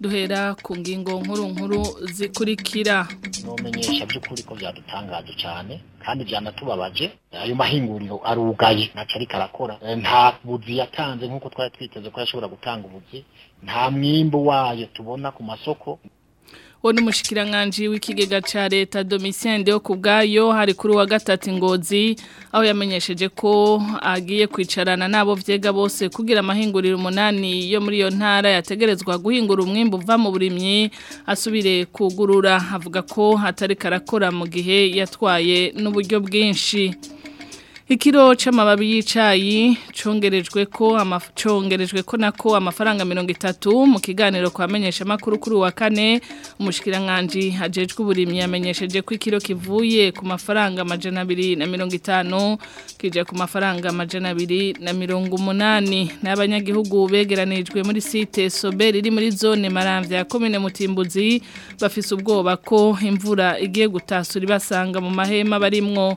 duhera ku ngingo nkuru nkuru zikurikira numenyesha by'ukuri ko byadutangaje cyane kandi byanatubabaje ayo mahinguriro arugaye ntacyo ariko arakora eh, nta buzi yatanze nk'uko twari twiteze ko yashobora gutanga ubuzi nta mwimbo wayo tubona ku masoko we n'umushikiranganji w'ikigega cya leta domisiyende yo ku bwayo harikuru kuri wa gatatu ingozi aho yamenyesheje ko agiye kwicarana n'abo byega bose kugira amahinguriro umunani yo muri iyo ntara yategerezwa guhingura umwimbu uva mu burimyi asubire kugurura avuga ko atari karakora mu gihe yatwaye n'uburyo bwinshi ikiro c'amababi y'icayi congerejwe ko amacongerejwe ko nako amafaranga 30 mu kiganiro kwamenyesha makuru kuri wa kane umushikiranganje hajejwe uburimyi yamenyesheje ko ikiro kivuye ku mafaranga majana 250 kije ku mafaranga majana 280 n'abanyagihugu begeranijwe muri site Sobel iri muri zone Maramvya ya commune Mutimbuzi bafise ubwoba ko imvura igiye gutasura basanga mu mahema barimwo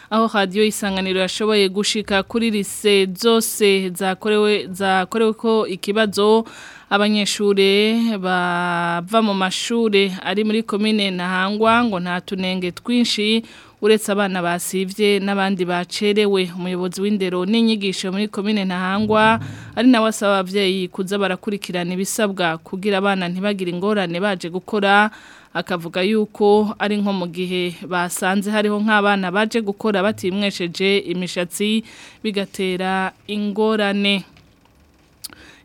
aho radiyo isanganiro yashoboye gushika kuri lise zose zakorewe zakorewe ko ikibazo abanyeshuri bava mu mashuri ari muri na ntahangwa ngo na tunenge twinshi uretse abana basivye n'abandi bacerewe umuyobozi w'indero n'inyigisho muri komine ntahangwa ari na wasaba abavyeyi kuza barakurikirana ibisabwa kugira abana ntibagire ingorane baje gukora akavuga yuko ari nko mu gihe basanze hariho nk'abana baje gukora batimwesheje imishatsi bigatera ingorane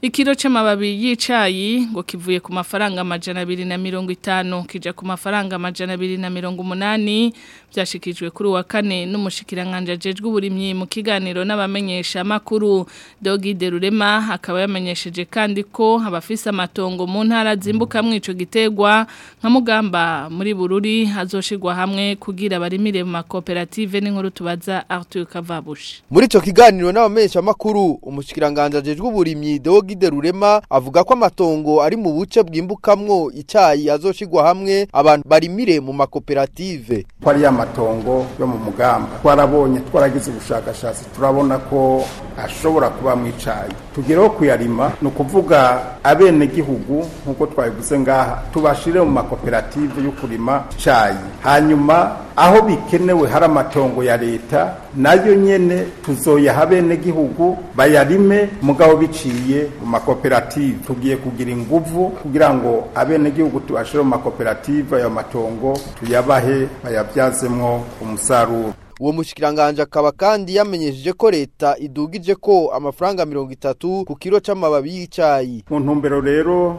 Ikiro c'amababi y'icayi ngo kivuye ku mafaranga amajana na mirongo itanu kija ku mafaranga amajana abiri na mirongo umunani byashikijwe kuri uwa kane n'umushikirankanje ajejwe uburimyi mu kiganiro n'abamenyesha makuru Dogi Derurema akaba yamenyesheje kandi ko abafise amatongo mu ntara zimbuka mwico gitegwa nka mugamba muri Bururi hazoshirwa hamwe kugira barimire mu makoperative n'inkuru tubaza Arthur Kavabushi Muri ico kiganiro n'abamenyesha makuru umushikirankanje ajejwe uburimyi Dogi David Rurema avuga ko amatongo ari mu buce bwimbukamwo icyayi azoshigwa hamwe abantu barimire mu makoperative ko ari amatongo yo mu mugamba twarabonye twaragize ubushakashatsi turabona ko ashobora kuba mu icyayi tugereho kuyarima ni ukuvuga abenegihugu nk'uko twabivuze ngaha tubashire mu makoperative yo kurima icyayi hanyuma aho bikenewe hari amatongo ya leta nayo nyene tuzoyaha benegihugu bayarime mugabo biciye mu makoperative tugiye kugira inguvu kugira ngo abenegihugu tubashire mu makoperative ayo matongo tuyabahe bayabyazemwo umusaruro uwo mushikiranganje akaba kandi yamenyesheje ko leta idugije ko amafaranga mirongo itatu ku kiro c'amababi y’icyayi. mu ntumbero rero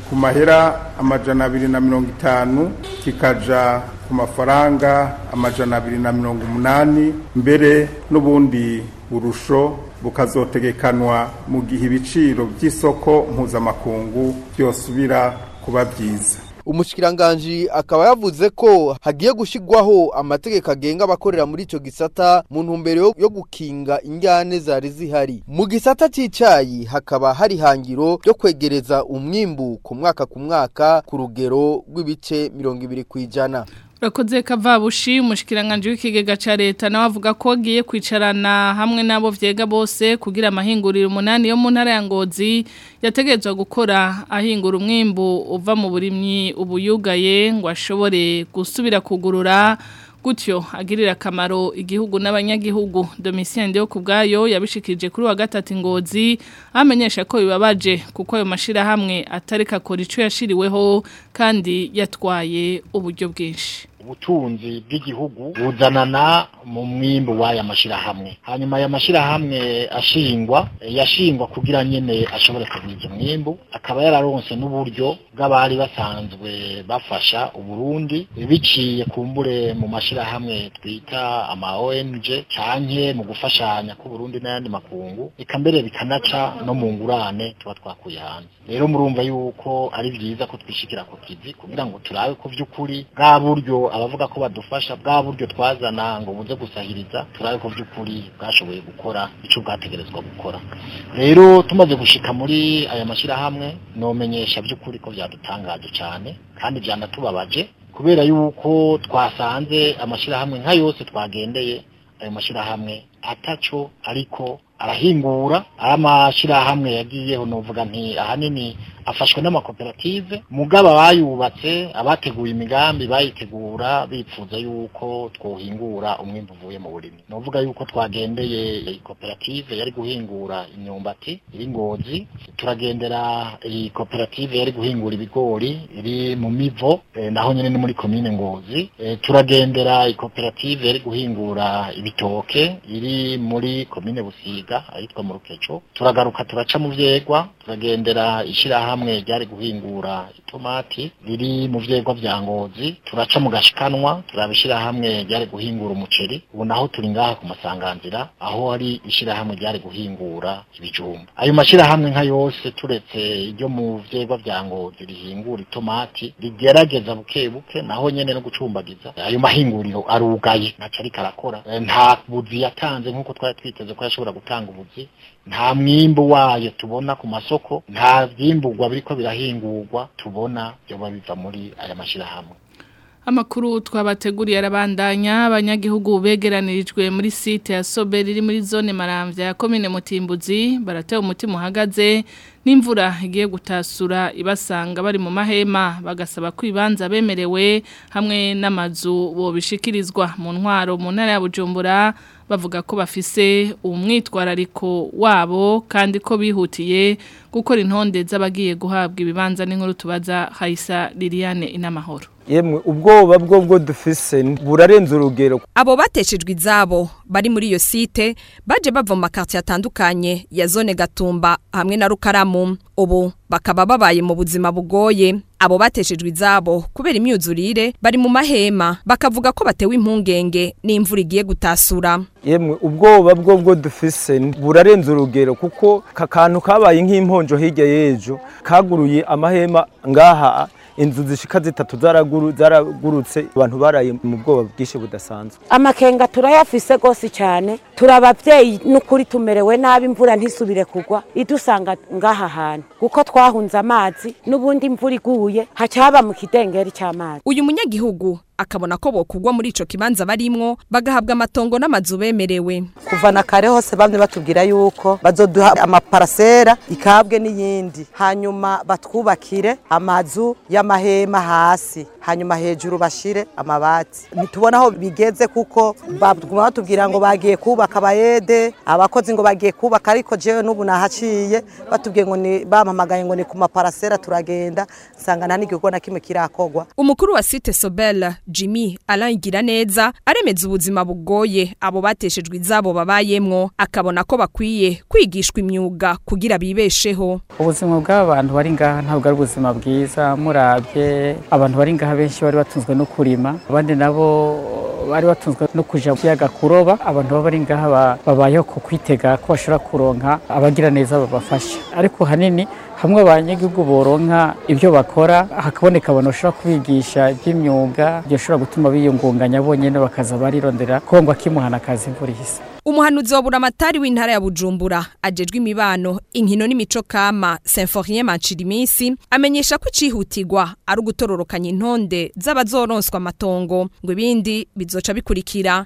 ku mahera amajana abiri na mirongo itanu kikaja ku mafaranga amajana abiri na mirongo umunani mbere n'ubundi burusho bukazotegekanwa mu gihe ibiciro by'isoko mpuzamakungu byosubira kuba byiza umushikiranganji akaba yavuze ko hagiye gushyirwaho amategeko agenga abakorera muri icyo gisata mu ntumbero yo gukinga injyane zari zihari mu gisata cy'icyayi hakaba hari hangiro ryo kwegereza umwimbu ku mwaka ku mwaka ku rugero rw'ibice mirongo ibiri ku ijana Rakoze kavabushi umushikiranganje w'ikigega ca leta nawe avuga ko giye kwicarana hamwe nabo vyega bose kugira amahinguriro umunani yo mu ntara ya Ngozi gukora ahingura umwimbu uva mu burimyi ubuyugaye ngo ashobore gusubira kugurura gutyo agirira akamaro igihugu n'abanyagihugu domisiyende yo ku bwayo yabishikirije kuri wa gatatu ingozi amenyesha ko bibabaje kuko ayo mashyirahamwe atari kakora icyo yashiriweho kandi yatwaye uburyo bwinshi ubutunzi bw'igihugu buzanana mu mwimbu w'aya mashyirahamwe hanyuma aya mashyirahamwe ashingwa yashingwa kugira nyine ashobore kugwiza umwimbu akaba yararonse n'uburyo bw'abari basanzwe bafasha uburundi biciye kumbure mu mashyirahamwe twita ama ONG canke mu gufashanya k'uburundi n'ayandi makungu eka mbere bikanaca no mu ngurane tuba twakuye hanze rero murumva yuko ari byiza ko twishikira ku kizi kugira ngo turabe ko by'ukuri bwa buryo abavuga ko badufasha bwa buryo twazana ngo buze gusahiriza turabe ko by'ukuri bwashoboye gukora icyo bwategerezwa gukora rero tumaze gushika muri aya mashyirahamwe nomenyesha by'ukuri ko byadutangaje cyane kandi byanatubabaje kubera yuko twasanze amashyirahamwe nka yose twagendeye ayo mashyirahamwe ataco ariko arahingura ari mashyirahamwe yagiyeho nuvuga nti ahanini afashwe n'amakoperative mugaba bayubatse abateguye imigambi bayitegura bipfuza yuko twohingura umwimbu uvuye mu burimi novuga yuko twagendeye koperative yari guhingura imyumbati iri ngozi turagendera iyi koperative yari guhingura ibigori iri mu mivo eh, naho nyine ni muri komine ngozi eh, turagendera iyi koperative yari guhingura ibitoke iri muri komine busiga ahitwa mu rukeco turagaruka turaca mu vyegwa turagendera ishyirahamwe hamwe ryari guhingura itomati riri mu vyegwa vya Ngozi turaca mu gashikanwa turabishira hamwe ryari guhingura umuceri ubu naho turi ngaha ku masanganzira aho hari ishyirahamwe ryari guhingura ibijumba ayo mashyirahamwe nka yose turetse iryo mu vyegwa vya Ngozi rihingura itomati rigerageza buke buke naho nyene no gucumbagiza ayo mahinguriro arugaye naca ariko arakora eh, nta buzi yatanze nk'uko twari twiteze ko yashobora gutanga ubuzi nta mwimbu wayo tubona ku masoko nta byimbugwa ibihingwa biriko birahingurwa tubona byoba biva muri aya mashirahamwe amakuru twabateguriye arabandanya abanyagihugu begeranirijwe muri site ya Soberi iri muri zone Maramvya ya commune Mutimbuzi baratewe umutima uhagaze n'imvura igiye gutasura ibasanga bari mu mahema bagasaba kwibanza bemerewe hamwe n'amazu bobishikirizwa mu ntwaro mu ntara ya bujumbura bavuga ko bafise umwitwarariko wabo kandi ko bihutiye gukora intonde z'abagiye guhabwa ibibanza n'inkuru tubaza Haisa liliane inamahoro yemwe ubwoba bwo bwo dufise burarenze urugero abo bateshejwe izabo bari muri iyo site baje bava mu makartier atandukanye ya zone gatumba hamwe na rukaramu ubu bakaba babaye mu buzima bugoye abo bateshejwe izabo kubera imyuzurire bari mu mahema bakavuga ko batewe impungenge n'imvura igiye gutasura yemwe ubwoba bwo bwo dufise burarenze urugero kuko kakantu kabaye nk'imponjo hirya y'ejo kaguruye amahema ngaha inzu zishika zitatu zaragurutse abantu baraye mu bwoba bwinshi budasanzwe amakenga turayafise rwose cyane turi ababyeyi n'ukuri tumerewe nabi imvura ntisubire kugwa idusanga ngaha hantu kuko twahunze amazi n'ubundi imvura iguye hacaba mu kidengeri cy'amazi uyu munyagihugu akabona ko bokugwa muri icyo kibanza barimwo bagahabwa amatongo n'amazu bemerewe kuva na kare hose bamwe batubwira yuko bazoduha amaparasera ikabwe n'iyindi hanyuma batwubakire amazu y'amahema hasi hanyuma hejuru bashire amabati ntitubona aho bigeze kuko baguma batubwira ngo bagiye kubaka abayede abakozi ngo bagiye kubaka ariko jewe n'ubu nahaciye batubwiye ngo bampamagaye ngo ni ku maparasera turagenda nsanga nta n'igikorwa na kimwe kirakogwa umukuru wa site sobel jimmy arangira neza aremeza ubuzima bugoye abo bateshejwe izabo babayemo akabona ko bakwiye kwigishwa imyuga kugira bibesheho ubuzima bw'abantu bari ngaha ntabwo ari ubuzima bwiza murabye abantu bari ngaha benshi bari batunzwe no kurima abandi nabo bari batunzwe no kujya mu kiyaga kuroba abantu baba bari ngaha babayeho ku kwitega ko bashobora kuronka abagira neza babafasha ariko hanini hamwe abanyagihugu boronka ibyo bakora hakaboneka abantu bashobora kubigisha iby'imyuga bishobora gutuma biyungunganya bonyine bakaza barirondera kongo akimuhana akazi imvura ihise umuhanuzi wa buramatari w'intara ya bujumbura ajejwe imibano inkino n'imico kama semforien mancira iminsi amenyesha ko icihutirwa ari ugutororokanya intonde z'abazoronswa amatongo ngo ibindi bizoca bikurikira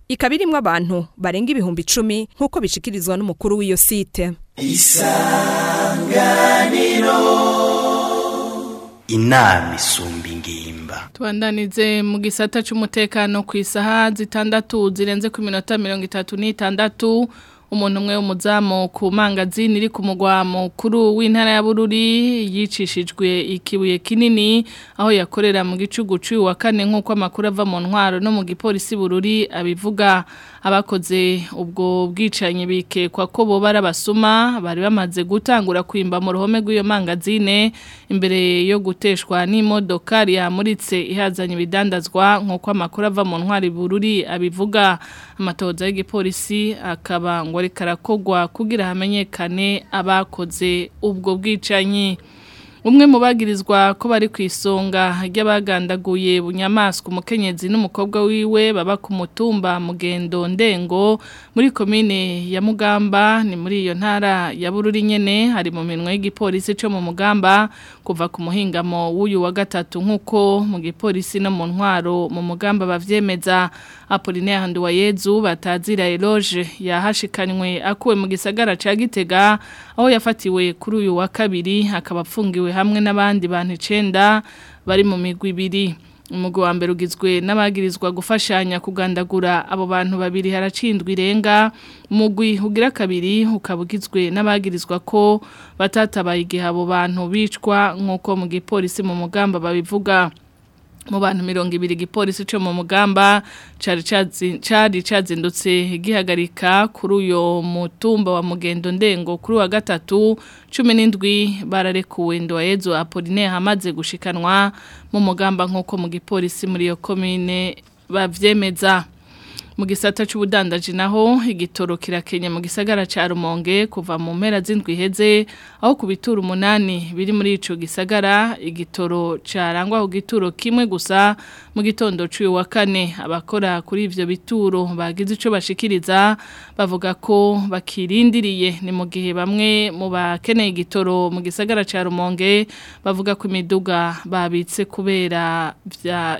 ikaba irimo abantu barenga ibihumbi icumi nk'uko bishikirizwa n'umukuru w'iyo site isanganiro inama isumba ingimba tubandanize mu gisata cy'umutekano ku isaha zitandatu zirenze ku minota mirongo itatu n'itandatu umuntu umwe w'umuzamu ku mangazini iri ku mukuru w'intara ya Bururi yicishijwe ikibuye kinini aho yakorera mu gicugucu wa kane nk'uko amakuru ava mu ntwaro no mu gipolisi Bururi abivuga abakoze ubwo bwicanyi bikekwa ko boba ari bari bamaze gutangura kwimba mu ruhome rw'iyo mangazine imbere yo guteshwa n'imodokari yamuritse ihazanye bidandazwa nk'uko amakuru ava mu ntwari Bururi abivuga amatoza y'igipolisi akaba ngo rikarakogwa kugira hamenyekane abakoze ubwo bwicanyi umwe mu bagirizwa ko bari ku isonga ry'abagandaguye bunyamaswa umukenyezi n'umukobwa wiwe baba ku mutumba mugendo ndengo muri komine ya mugamba ni muri iyo ntara ya bururi nyene hari mu minwe y'igipolisi cyo mu mugamba kuva ku muhingamo w'uyu wa gatatu nk'uko mu gipolisi no mu ntwaro mu mugamba bavyemeza Apollinaire Nduwayezu batazira eloge yahashikanywe akuwe mu gisagara ca Gitega aho yafatiwe kuri uyu wa kabiri akaba batewe hamwe n'abandi bantu icenda bari mu migwi ibiri umugwi wa mbere ugizwe n'abagirizwa gufashanya kugandagura abo bantu babiri haracindwa irenga umugwi ugira kabiri ukaba n'abagirizwa ko batatabaye igihe abo bantu bicwa nk'uko mu gipolisi mu mugamba babivuga mu bantu mirongo ibiri igipolisi cyo mu mugamba cari cazindutse gihagarika kuri uyu mutumba wa mugendo ndengo kuri wa gatatu cumi n'indwi bararekuwe ndoyezo Apoline hamaze gushikanwa mu mugamba nk'uko mu gipolisi muri iyo komine bavyemeza mu gisata cy'ubudandaji naho igitoro kirakenye mu gisagara cya rumonge kuva mu mpera z'indwi iheze aho ku bituro umunani biri muri icyo gisagara igitoro cyarangwaho igituro kimwe gusa mu gitondo cy'uyu wa kane abakora kuri ibyo bituro bagize icyo bashikiriza bavuga ko bakirindiriye ni mu gihe bamwe mu bakeneye igitoro mu gisagara cya rumonge bavuga ko imiduga babitse kubera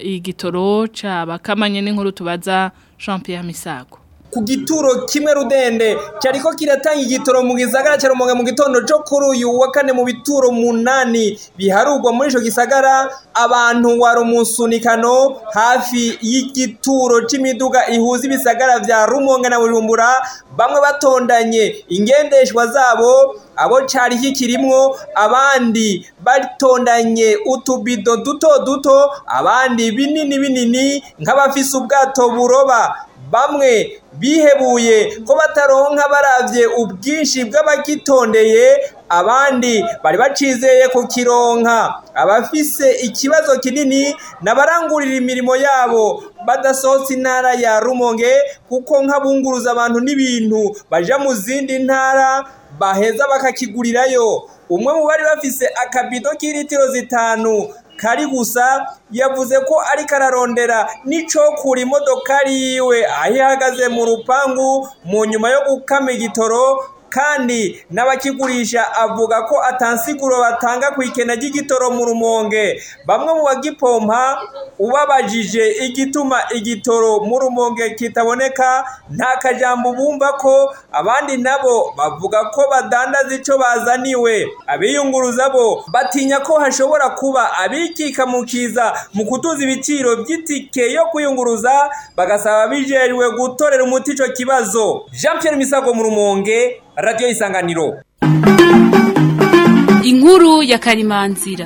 igitoro cya bakamanye n'inkuru tubaza Jean-Pierre Missago. ku gituro kimwe rudende cyariko kiratanga igitoro mu gisagara cya rumonge mu gitondo cyo kuri uyu wa kane mu bituro munani biharugwa muri icyo gisagara abantu wari umunsunikano hafi y'igituro cy'imiduga ihuza ibisagara bya rumonge na bujumbura bamwe batondanye ingendeshwa zabo abo cyari kikirimwo abandi batondanye utubido duto duto abandi binini binini nk'abafise ubwato buroba bamwe bihebuye ko bataronka barabye ubwinshi bw'abagitondeye abandi bari bacizeye ku kironka abafise ikibazo kinini n'abarangurira imirimo yabo badasohotse intara ya rumonge kuko nk'abunguruza abantu n'ibintu baja mu zindi ntara baheza bakakigurirayo umwe mu bari bafise akabido k'ilitiro zitanu kari gusa yavuze ko ariko ararondera n'icokura imodokari yiwe aho ihagaze mu rupangu mu nyuma yo gukama igitoro kandi n'abakigurisha avuga ko atansiguro batanga ku ikena ry'igitoro mu rumonge bamwe mu bagipompa ubabajije igituma igitoro mu rumonge kitaboneka nta kajambo bumva ko abandi nabo bavuga ko badandaza icyo bazaniwe abiyunguruza bo batinya ko hashobora kuba abikika mu kiza mu kutuza ibiciro by'itike yo kuyunguruza bagasaba bijejwe gutorera umuti icyo kibazo jean Pierre Misago mu rumonge radiyo y'isanganiro inkuru ya karimanzira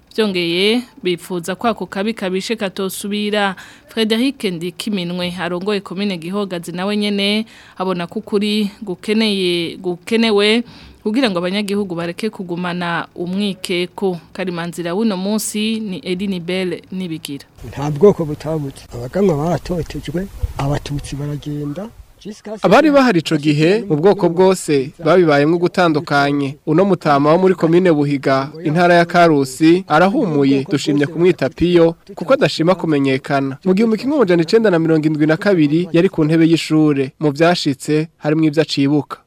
byongeye bifuza ko ako kabi kabishe katosubira frederic ndikiminwe arongoye komine gihogazi nawe nyene abona ko ukuri gukeneye gukenewe kugira ngo abanyagihugu bareke kugumana umwikeko karimanzira w'uno munsi ni edini belle n'ibigira nta bwoko butabutse abaganga baratotejwe abatutsi baragenda abari bahari ico gihe ubwoko bwose babibayemwo gutandukanye uno mutama wo muri komine buhiga intara ya karusi arahumuye dushimye kumwita piyo kuko adashima kumenyekana mu gihumbi kimwe amajana icenda na mirongo indwi na kabiri yari ku ntebe y'ishure mu vyashitse harimwo ivyo acibuka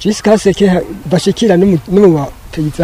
jisikaseke bashyikira no mu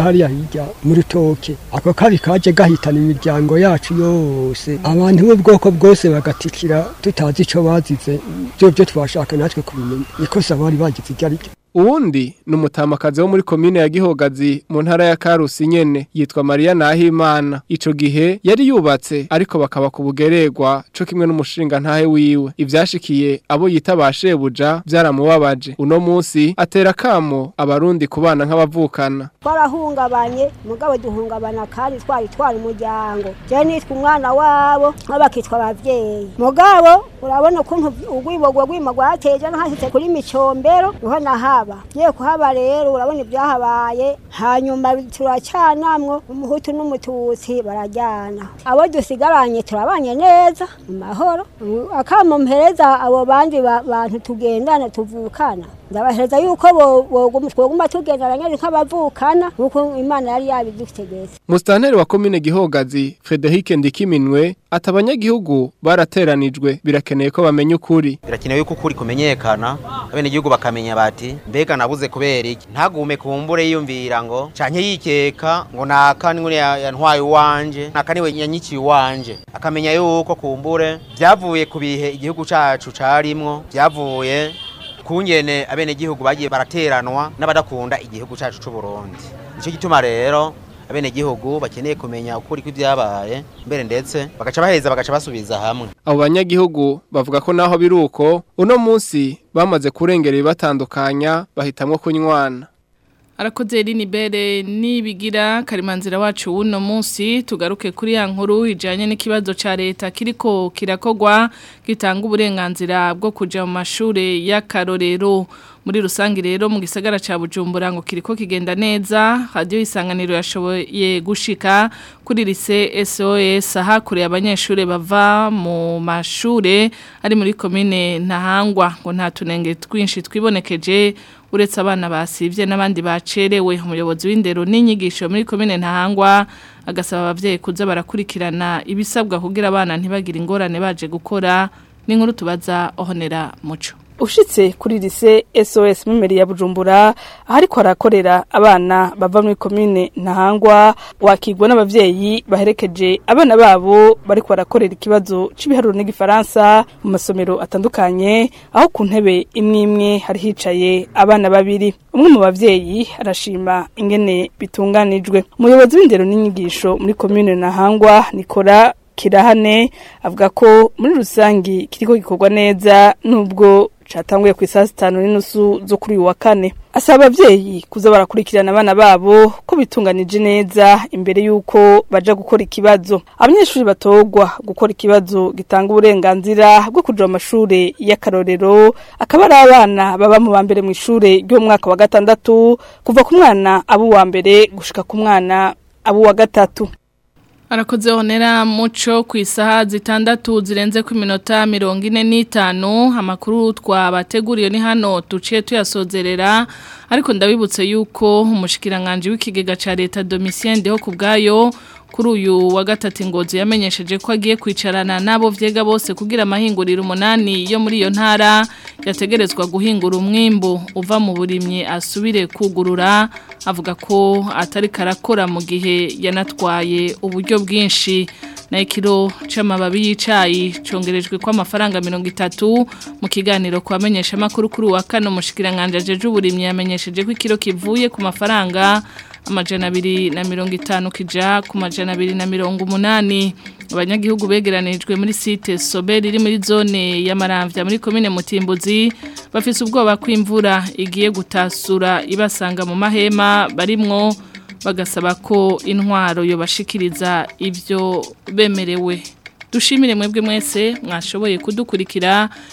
hariya hirya mu rutoke ako kabi kajya gahitana imiryango yacu yose abantu b'ubwoko bwose bagatikira tutazi icyo bazize byo byo twashaka natwe kubimenya ikosa bari bagize iryo ariryo uwundi ni umutamakazi wo muri komine ya gihogazi mu ntara ya karusi nyene yitwa mariya nahimana ico gihe yari yubatse ariko bakaba ku bugererwa co kimwe n'umushinga ntahe wiwe ivyashikiye abo yita bashebuja vyaramubabaje uno munsi atera kamo abarundi kubana nk'abavukana twarahungabanye mugabo duhungabana kandi twari twari umuryango je nitwa umwana wabo nk'abakitwa abavyeyi mugabo urabona ukuntu urwibogwa rwima rwateje no hashize kuri micombero niho nahawe kuhaba ngiye kuhaba rero urabona ibyahabaye hanyuma turacyanamwo umuhutu n'umututsi barajyana abo dusigaranye turabanye neza mu mahoro akamumpereza abo bandi bantu tugendana tuvukana ndabahereza yuko twoguma tugendanye nk'abavukana nk'uko imana yari yabidutegetse musitaneri wa komine gihogazi frederic ndikiminwe ati abanyagihugu barateranijwe birakeneye ko bamenya ukuri birakenewe yuko ukuri kumenyekana abenegihugu bakamenya bati mbega nabuze kubera iki ntagume ku mbure yiyumvira ngo canke yikeka ngo naka niwe yantwaye iwanje naka niwe yanyikiye iwanje akamenya yuko kumbure byavuye ku bihe igihugu cacu carimwo byavuye ukungene abenegihugu bagiye barateranwa n'abadakunda igihugu cyacu cy'u Burundi nicyo gituma rero abenegihugu bakeneye kumenya ukuri kw'ibyabaye mbere ndetse bagaca baheza bagaca basubiza hamwe abo banyagihugu bavuga ko naho biruko uno munsi bamaze kurengera ibibatandukanya bahitamo kunywana arakoze Linibere nibigira karimanzira wacu uno munsi tugaruke kuri ya nkuru ijanye n'ikibazo ca leta kiriko kirakogwa gitanga uburenganzira bwo kuja mu mashure y'akarorero muri rusange rero mu gisagara cya bujumbura ngo kiriko kigenda neza radiyo isanganiro yashoboye gushika kuri lise SOS ahakuriye abanyeshuri bava mu mashure ari muri komine ntahangwa ngo nta tunenge twinshi twibonekeje uretse abana basivye n'abandi bacerewe umuyobozi w'indero n'inyigisho muri komine ntahangwa agasaba abavyeyi kuza barakurikirana ibisabwa kugira abana ntibagire ingorane baje gukora n'inkuru tubaza ohonera muco ushitse kuri lise SOS mumeri ya Bujumbura ariko arakorera abana bava muri commune ntahangwa wakigwa n’ababyeyi baherekeje abana babo bariko barakorera ikibazo c'ibiharuro n'igifaransa mu masomero atandukanye aho ku ntebe imwe imwe hari hicaye abana babiri umwe mu babyeyi arashima ingene bitunganijwe umuyobozi w'indero n'inyigisho muri commune ntahangwa Nikora kirahane avuga ko muri rusangi kiriko gikorwa neza nubwo cyatanguye ku isaha zitanu n'inusu zo kuri uyu wa kane asaba ababyeyi kuza barakurikirana abana babo ko bitunganije neza imbere y'uko baja gukora ikibazo abanyeshuri batogwa gukora ikibazo gitanga uburenganzira bwo kuja mu mashuri y'akarorero akaba ari abana baba mu ba mbere mu ishuri ry'umwaka wa gatandatu kuva ku mwana abo uwa mbere gushika ku mwana abo uwa gatatu arakoze honera muco ku isaha zitandatu zirenze ku minota mirongo ine n'itanu amakuru twabateguriye ni hano duciye tuyasozerera ariko ndabibutse yuko umushyikiranganje w'ikigega cya leta domisiyende ho ku kuri uyu wa gatatu ingozi yamenyesheje ko agiye kwicarana n'abo vyega bose kugira amahinguriro umunani yo muri iyo ntara yategerezwa guhingura umwimbo uva mu burimyi asubire kugurura avuga ko atari karakora mu gihe yanatwaye uburyo bwinshi na ikiro cy'amababi y'icayi congerejwe ko amafaranga itatu mu kiganiro kwamenyesha makuru kuri wa kane umushikiranganje y'uburimyi yamenyesheje ko ikiro kivuye ku mafaranga amajana na mirongo itanu kija ku majana abiri na mirongo umunani abanyagihugu begeranijwe muri site Sober iri muri zone ya Maramvya muri commune Mutimbuzi bafise ubwoba kwimvura igiye gutasura ibasanga mu mahema barimwo bagasaba ko intwaro yobashikiriza ibyo bemerewe dushimire mwebwe mwese mwashoboye kudukurikira